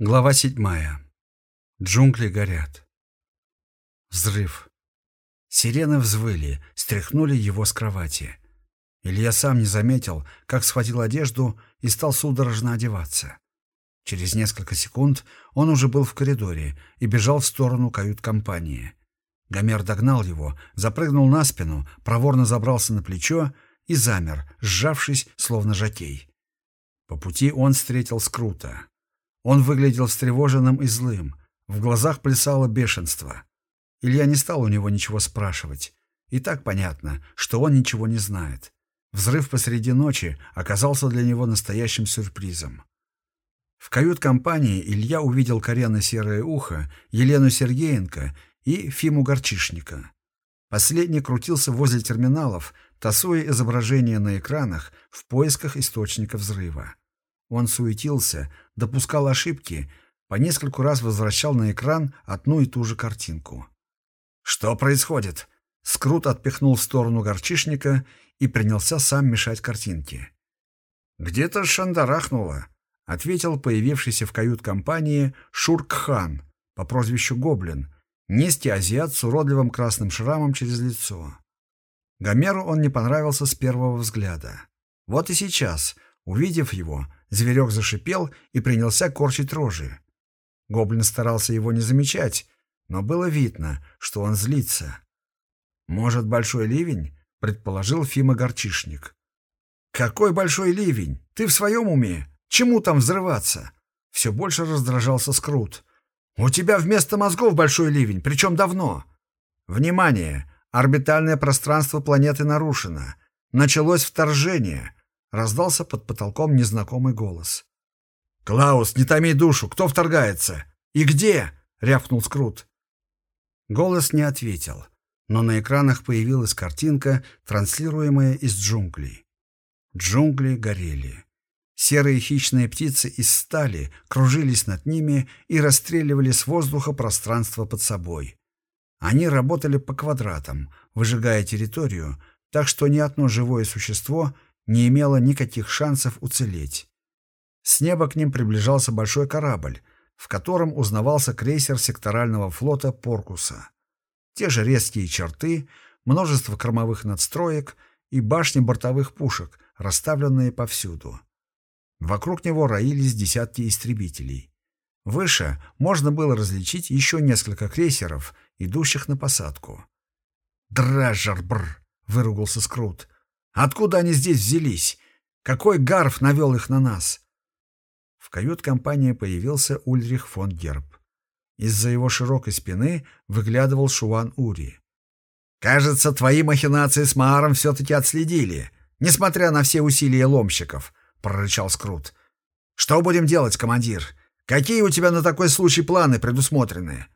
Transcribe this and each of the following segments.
Глава седьмая. Джунгли горят. Взрыв. Сирены взвыли, стряхнули его с кровати. Илья сам не заметил, как схватил одежду и стал судорожно одеваться. Через несколько секунд он уже был в коридоре и бежал в сторону кают-компании. Гомер догнал его, запрыгнул на спину, проворно забрался на плечо и замер, сжавшись, словно жакей. По пути он встретил Скрута. Он выглядел встревоженным и злым. В глазах плясало бешенство. Илья не стал у него ничего спрашивать. И так понятно, что он ничего не знает. Взрыв посреди ночи оказался для него настоящим сюрпризом. В кают-компании Илья увидел коренно-серое ухо, Елену Сергеенко и Фиму Горчишника. Последний крутился возле терминалов, тасуя изображения на экранах в поисках источника взрыва. Он суетился, допускал ошибки, по нескольку раз возвращал на экран одну и ту же картинку. «Что происходит?» Скрут отпихнул в сторону горчишника и принялся сам мешать картинке. «Где-то шандарахнуло», — ответил появившийся в кают-компании Шуркхан по прозвищу Гоблин, низкий азиат с уродливым красным шрамом через лицо. Гомеру он не понравился с первого взгляда. Вот и сейчас, увидев его, Зверек зашипел и принялся корчить рожи. Гоблин старался его не замечать, но было видно, что он злится. «Может, большой ливень?» — предположил Фима Горчишник. «Какой большой ливень? Ты в своем уме? Чему там взрываться?» Все больше раздражался Скрут. «У тебя вместо мозгов большой ливень, причем давно!» «Внимание! Орбитальное пространство планеты нарушено. Началось вторжение. Раздался под потолком незнакомый голос. «Клаус, не томи душу! Кто вторгается? И где?» — рявкнул Скрут. Голос не ответил, но на экранах появилась картинка, транслируемая из джунглей. Джунгли горели. Серые хищные птицы из стали кружились над ними и расстреливали с воздуха пространство под собой. Они работали по квадратам, выжигая территорию, так что ни одно живое существо не имела никаких шансов уцелеть. С неба к ним приближался большой корабль, в котором узнавался крейсер секторального флота «Поркуса». Те же резкие черты, множество кормовых надстроек и башни бортовых пушек, расставленные повсюду. Вокруг него роились десятки истребителей. Выше можно было различить еще несколько крейсеров, идущих на посадку. «Дражер-бр!» — выругался Скрут. Откуда они здесь взялись? Какой гарф навел их на нас? В кают-компании появился Ульрих фон Герб. Из-за его широкой спины выглядывал Шуан Ури. «Кажется, твои махинации с Мааром все-таки отследили, несмотря на все усилия ломщиков», — прорычал Скрут. «Что будем делать, командир? Какие у тебя на такой случай планы предусмотрены?»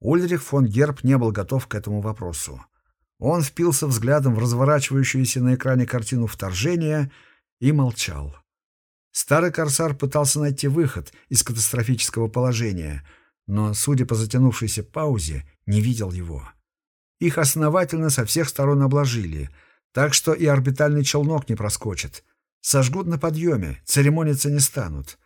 Ульрих фон Герб не был готов к этому вопросу. Он впился взглядом в разворачивающуюся на экране картину вторжения и молчал. Старый корсар пытался найти выход из катастрофического положения, но, судя по затянувшейся паузе, не видел его. Их основательно со всех сторон обложили, так что и орбитальный челнок не проскочит. Сожгут на подъеме, церемониться не станут.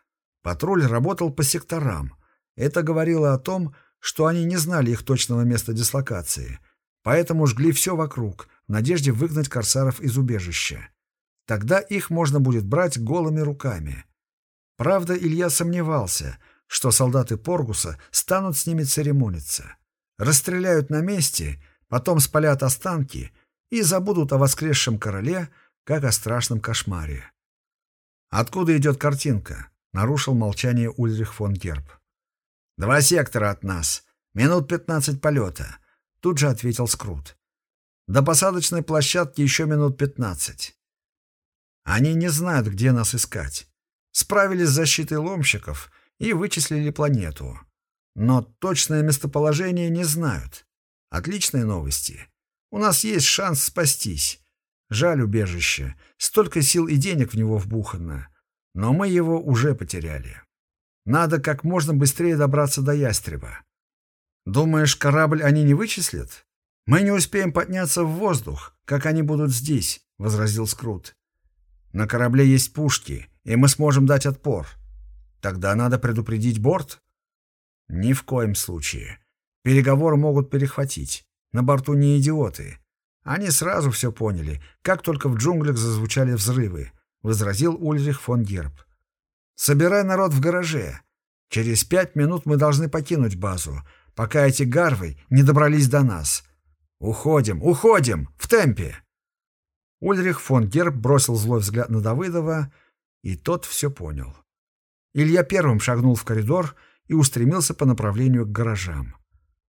Патруль работал по секторам. Это говорило о том, что они не знали их точного места дислокации — Поэтому жгли все вокруг, в надежде выгнать корсаров из убежища. Тогда их можно будет брать голыми руками. Правда, Илья сомневался, что солдаты Поргуса станут с ними церемониться. Расстреляют на месте, потом спалят останки и забудут о воскресшем короле, как о страшном кошмаре. «Откуда идет картинка?» — нарушил молчание Ульрих фон Герб. «Два сектора от нас. Минут пятнадцать полета. Тут же ответил Скрут. До посадочной площадки еще минут пятнадцать. Они не знают, где нас искать. Справились с защитой ломщиков и вычислили планету. Но точное местоположение не знают. Отличные новости. У нас есть шанс спастись. Жаль убежище. Столько сил и денег в него вбухано. Но мы его уже потеряли. Надо как можно быстрее добраться до ястреба. Думаешь, корабль они не вычислят? Мы не успеем подняться в воздух, как они будут здесь, — возразил Скрут. На корабле есть пушки, и мы сможем дать отпор. Тогда надо предупредить борт. Ни в коем случае. Переговоры могут перехватить. На борту не идиоты. Они сразу все поняли, как только в джунглях зазвучали взрывы, возразил Ульрих фон Герб. Собирай народ в гараже. Через пять минут мы должны покинуть базу, пока эти гарвы не добрались до нас. Уходим, уходим, в темпе. Ульрих фон Герб бросил злой взгляд на Давыдова, и тот все понял. Илья первым шагнул в коридор и устремился по направлению к гаражам.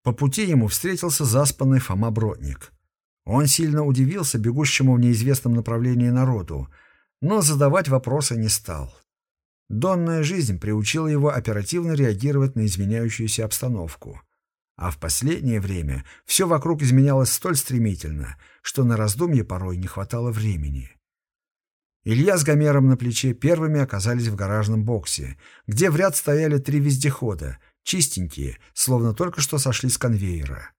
По пути ему встретился заспанный Фома Бродник. Он сильно удивился бегущему в неизвестном направлении народу, но задавать вопросы не стал. Донная жизнь приучила его оперативно реагировать на изменяющуюся обстановку. А в последнее время все вокруг изменялось столь стремительно, что на раздумье порой не хватало времени. Илья с Гомером на плече первыми оказались в гаражном боксе, где в ряд стояли три вездехода, чистенькие, словно только что сошли с конвейера.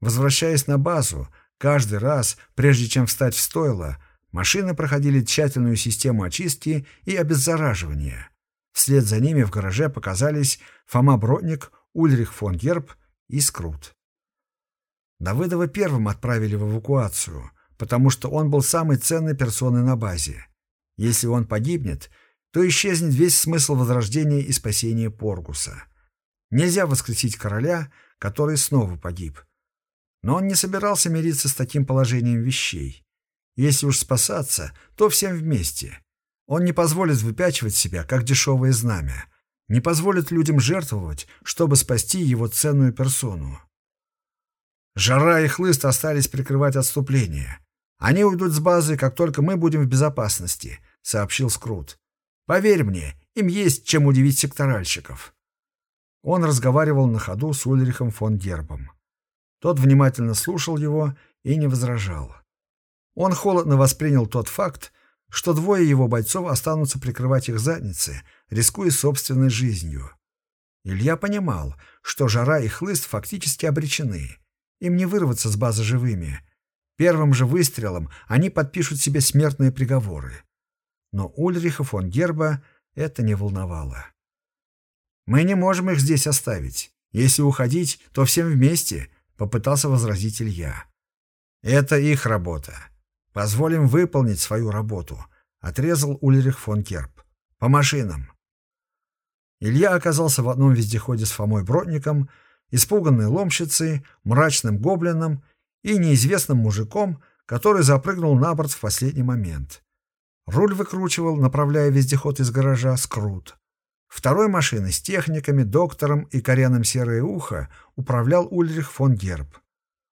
Возвращаясь на базу, каждый раз, прежде чем встать в стойло, машины проходили тщательную систему очистки и обеззараживания. Вслед за ними в гараже показались Фома Бродник, Ульрих фон Герб и Скрут. Давыдова первым отправили в эвакуацию, потому что он был самой ценной персоной на базе. Если он погибнет, то исчезнет весь смысл возрождения и спасения Поргуса. Нельзя воскресить короля, который снова погиб. Но он не собирался мириться с таким положением вещей. Если уж спасаться, то всем вместе. Он не позволит выпячивать себя, как дешевое знамя. Не позволит людям жертвовать, чтобы спасти его ценную персону. Жара и хлыст остались прикрывать отступление. Они уйдут с базы, как только мы будем в безопасности, сообщил Скрут. Поверь мне, им есть чем удивить секторальщиков. Он разговаривал на ходу с Ульрихом фон Гербом. Тот внимательно слушал его и не возражал. Он холодно воспринял тот факт, что двое его бойцов останутся прикрывать их задницы, рискуя собственной жизнью. Илья понимал, что жара и хлыст фактически обречены. Им не вырваться с базы живыми. Первым же выстрелом они подпишут себе смертные приговоры. Но Ульриха фон Герба это не волновало. «Мы не можем их здесь оставить. Если уходить, то всем вместе», — попытался возразить Илья. «Это их работа. Позволим выполнить свою работу», — отрезал Ульрих фон Герб. «По машинам». Илья оказался в одном вездеходе с Фомой Бродником, испуганной ломщицей, мрачным гоблином и неизвестным мужиком, который запрыгнул на борт в последний момент. Руль выкручивал, направляя вездеход из гаража, скрут. Второй машиной с техниками, доктором и кореном серое ухо управлял Ульрих фон Герб.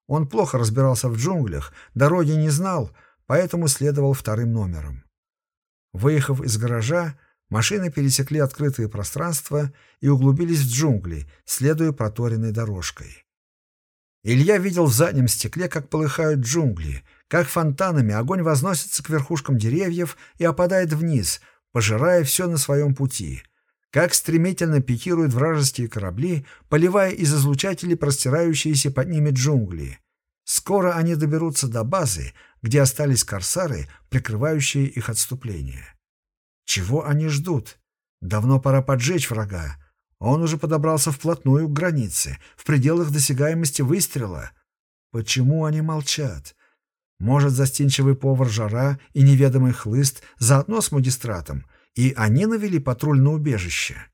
Он плохо разбирался в джунглях, дороги не знал, поэтому следовал вторым номером. Выехав из гаража, машины пересекли открытые пространства и углубились в джунгли, следуя проторенной дорожкой. Илья видел в заднем стекле, как полыхают джунгли, как фонтанами огонь возносится к верхушкам деревьев и опадает вниз, пожирая все на своем пути, как стремительно пикируют вражеские корабли, поливая из излучателей простирающиеся под ними джунгли. Скоро они доберутся до базы, где остались корсары, прикрывающие их отступление. Чего они ждут? Давно пора поджечь врага, он уже подобрался вплотную к границе, в пределах досягаемости выстрела. Почему они молчат? Может, застенчивый повар Жара и неведомый хлыст заодно с магистратом, и они навели патруль на убежище?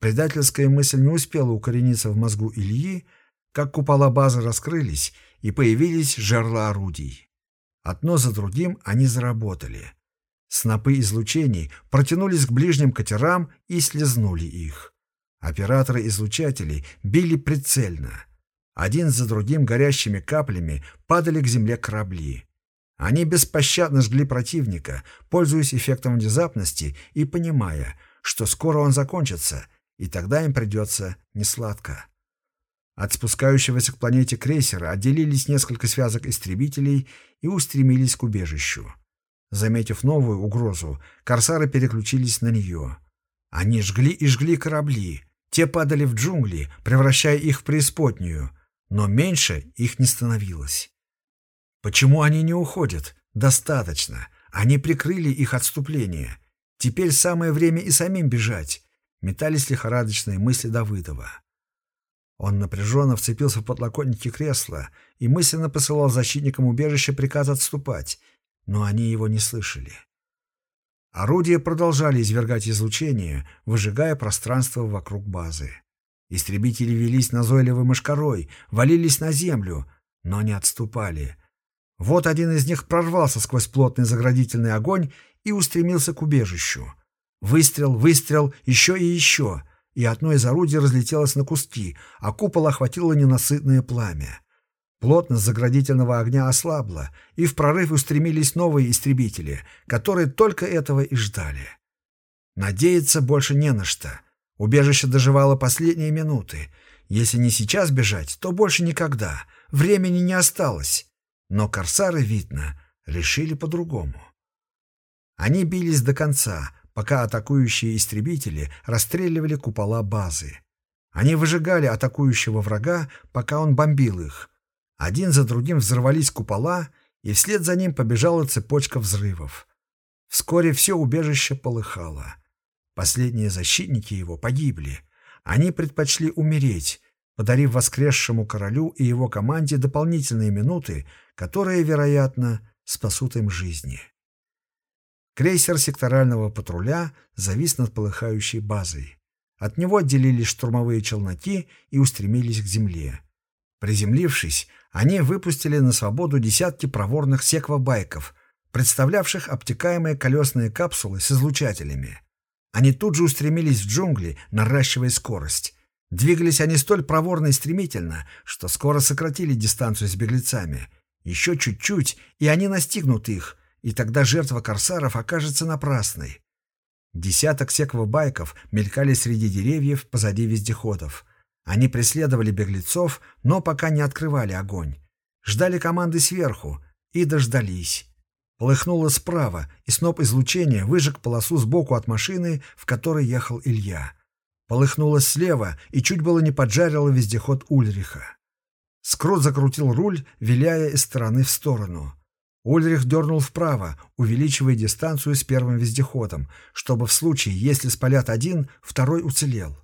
Предательская мысль не успела укорениться в мозгу Ильи, как купола базы раскрылись, и появились жерла орудий. Одно за другим они заработали. Снопы излучений протянулись к ближним катерам и слезнули их. Операторы излучателей били прицельно. Один за другим горящими каплями падали к земле корабли. Они беспощадно жгли противника, пользуясь эффектом внезапности и понимая, что скоро он закончится, и тогда им придется несладко. От спускающегося к планете крейсера отделились несколько связок истребителей и устремились к убежищу. Заметив новую угрозу, корсары переключились на нее. Они жгли и жгли корабли, те падали в джунгли, превращая их в преисподнюю, но меньше их не становилось. Почему они не уходят? Достаточно. Они прикрыли их отступление. Теперь самое время и самим бежать. метались лихорадочные мысли Давыдова. Он напряженно вцепился в подлокотники кресла и мысленно посылал защитникам убежища приказ отступать, но они его не слышали. Орудия продолжали извергать излучение, выжигая пространство вокруг базы. Истребители велись назойливой мошкарой, валились на землю, но не отступали. Вот один из них прорвался сквозь плотный заградительный огонь и устремился к убежищу. Выстрел, выстрел, еще и еще, и одно из орудий разлетелось на куски, а купол охватило ненасытное пламя. Плотность заградительного огня ослабла, и в прорыв устремились новые истребители, которые только этого и ждали. Надеяться больше не на что. Убежище доживало последние минуты. Если не сейчас бежать, то больше никогда. Времени не осталось. Но корсары, видно, решили по-другому. Они бились до конца, пока атакующие истребители расстреливали купола базы. Они выжигали атакующего врага, пока он бомбил их — один за другим взорвались купола, и вслед за ним побежала цепочка взрывов. Вскоре все убежище полыхало. Последние защитники его погибли. Они предпочли умереть, подарив воскресшему королю и его команде дополнительные минуты, которые, вероятно, спасут им жизни. Крейсер секторального патруля завис над полыхающей базой. От него отделились штурмовые челноки и устремились к земле. Приземлившись, они выпустили на свободу десятки проворных секвобайков, представлявших обтекаемые колесные капсулы с излучателями. Они тут же устремились в джунгли, наращивая скорость. Двигались они столь проворно и стремительно, что скоро сократили дистанцию с беглецами. Еще чуть-чуть, и они настигнут их, и тогда жертва корсаров окажется напрасной. Десяток секвобайков мелькали среди деревьев позади вездеходов — они преследовали беглецов, но пока не открывали огонь. Ждали команды сверху и дождались. Полыхнуло справа, и сноп излучения выжег полосу сбоку от машины, в которой ехал Илья. Полыхнуло слева и чуть было не поджарило вездеход Ульриха. Скрот закрутил руль, виляя из стороны в сторону. Ульрих дернул вправо, увеличивая дистанцию с первым вездеходом, чтобы в случае, если спалят один, второй уцелел.